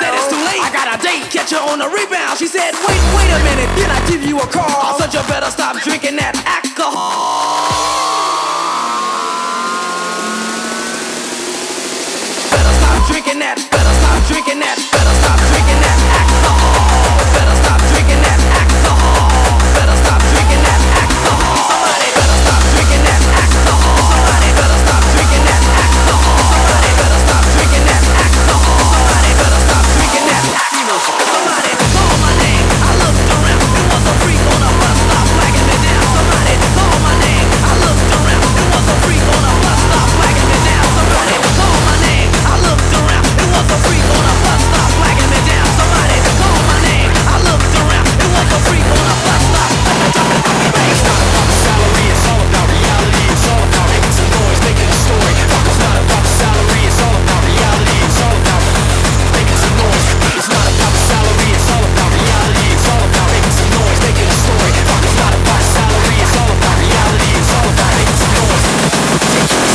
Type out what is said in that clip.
said it's too late. I got a date. Catch her on the rebound. She said, wait, wait a minute. Did I give you a call? I said you better stop drinking that alcohol. Better stop drinking that. Better stop drinking that.